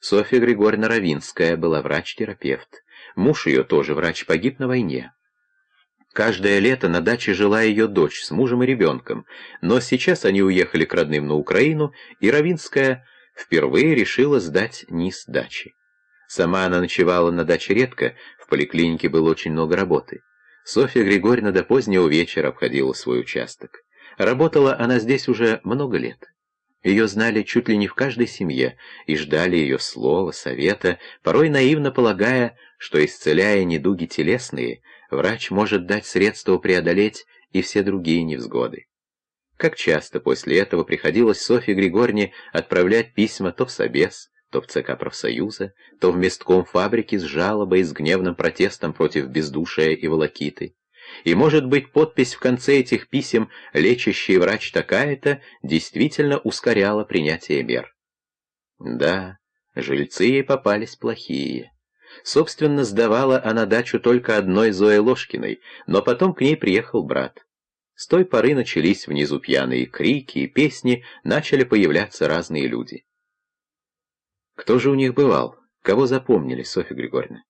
Софья Григорьевна Равинская была врач-терапевт. Муж ее тоже врач, погиб на войне. Каждое лето на даче жила ее дочь с мужем и ребенком, но сейчас они уехали к родным на Украину, и Равинская впервые решила сдать низ дачи. Сама она ночевала на даче редко, в поликлинике было очень много работы. Софья Григорьевна до позднего вечера обходила свой участок. Работала она здесь уже много лет. Ее знали чуть ли не в каждой семье и ждали ее слова, совета, порой наивно полагая, что, исцеляя недуги телесные, врач может дать средства преодолеть и все другие невзгоды. Как часто после этого приходилось Софье Григорьевне отправлять письма то в Собес, то в ЦК профсоюза, то в местком фабрики с жалобой, с гневным протестом против бездушия и волокиты. И, может быть, подпись в конце этих писем «Лечащий врач такая-то» действительно ускоряла принятие мер. Да, жильцы ей попались плохие. Собственно, сдавала она дачу только одной Зое Ложкиной, но потом к ней приехал брат. С той поры начались внизу пьяные крики и песни, начали появляться разные люди. Кто же у них бывал? Кого запомнили, Софья Григорьевна? —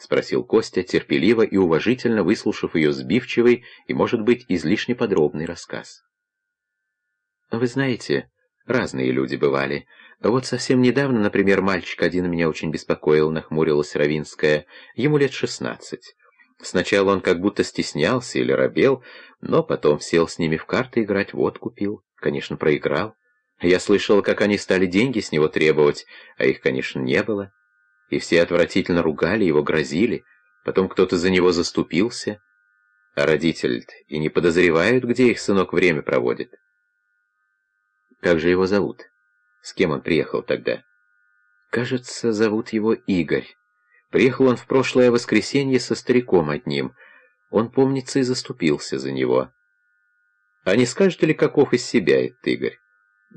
спросил Костя, терпеливо и уважительно выслушав ее сбивчивый и, может быть, излишне подробный рассказ. «Вы знаете, разные люди бывали. Вот совсем недавно, например, мальчик один меня очень беспокоил, нахмурилась Равинская. Ему лет шестнадцать. Сначала он как будто стеснялся или робел, но потом сел с ними в карты играть, водку пил. Конечно, проиграл. Я слышал, как они стали деньги с него требовать, а их, конечно, не было и все отвратительно ругали его, грозили, потом кто-то за него заступился, а родители и не подозревают, где их сынок время проводит. Как же его зовут? С кем он приехал тогда? Кажется, зовут его Игорь. Приехал он в прошлое воскресенье со стариком одним. Он, помнится, и заступился за него. А не скажете ли, каков из себя этот Игорь?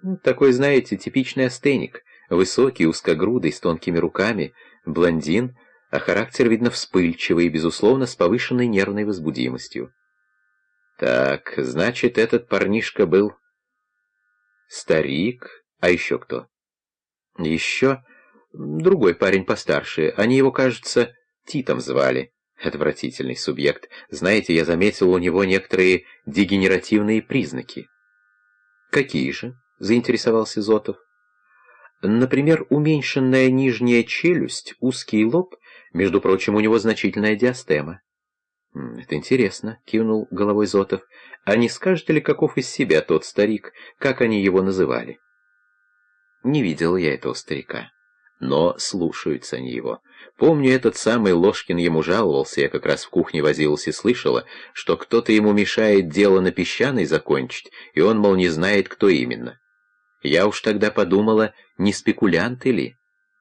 Ну, такой, знаете, типичный астеник — Высокий, узкогрудый, с тонкими руками, блондин, а характер, видно, вспыльчивый, безусловно, с повышенной нервной возбудимостью. Так, значит, этот парнишка был старик, а еще кто? Еще другой парень постарше, они его, кажется, Титом звали. Отвратительный субъект. Знаете, я заметил у него некоторые дегенеративные признаки. «Какие же?» — заинтересовался Зотов. Например, уменьшенная нижняя челюсть, узкий лоб, между прочим, у него значительная диастема. «Это интересно», — кивнул головой Зотов. «А не скажете ли, каков из себя тот старик, как они его называли?» Не видел я этого старика. Но слушаются они его. Помню, этот самый Ложкин ему жаловался, я как раз в кухне возилась и слышала, что кто-то ему мешает дело на песчаной закончить, и он, мол, не знает, кто именно. Я уж тогда подумала, не спекулянт ли?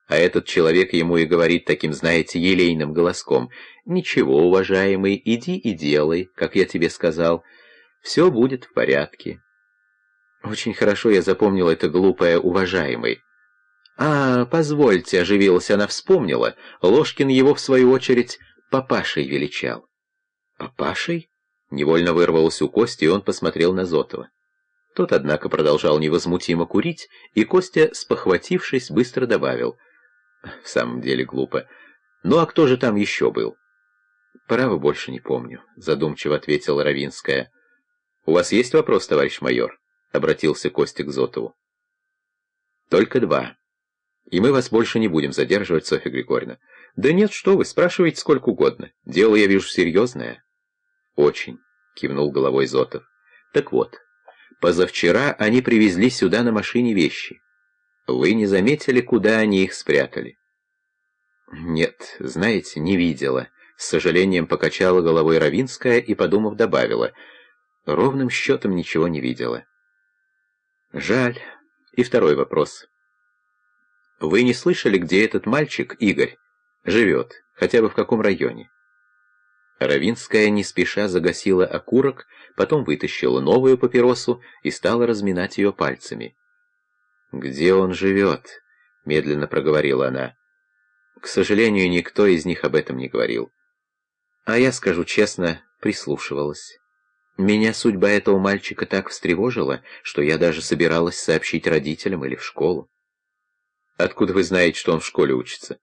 А этот человек ему и говорит таким, знаете, елейным голоском, «Ничего, уважаемый, иди и делай, как я тебе сказал. Все будет в порядке». Очень хорошо я запомнила это глупое «уважаемый». «А, позвольте», — оживилась она, вспомнила, Ложкин его, в свою очередь, папашей величал. «Папашей?» — невольно вырвался у Кости, и он посмотрел на Зотова. Тот, однако, продолжал невозмутимо курить, и Костя, спохватившись, быстро добавил. В самом деле глупо. Ну а кто же там еще был? Право больше не помню, задумчиво ответила Равинская. У вас есть вопрос, товарищ майор? Обратился Костя к Зотову. Только два. И мы вас больше не будем задерживать, Софья Григорьевна. Да нет, что вы, спрашивайте сколько угодно. Дело, я вижу, серьезное. Очень, кивнул головой Зотов. Так вот, Позавчера они привезли сюда на машине вещи. Вы не заметили, куда они их спрятали? Нет, знаете, не видела. С сожалением покачала головой Равинская и, подумав, добавила. Ровным счетом ничего не видела. Жаль. И второй вопрос. Вы не слышали, где этот мальчик, Игорь, живет, хотя бы в каком районе? Равинская не спеша загасила окурок, потом вытащила новую папиросу и стала разминать ее пальцами. «Где он живет?» — медленно проговорила она. К сожалению, никто из них об этом не говорил. А я, скажу честно, прислушивалась. Меня судьба этого мальчика так встревожила, что я даже собиралась сообщить родителям или в школу. Откуда вы знаете, что он в школе учится?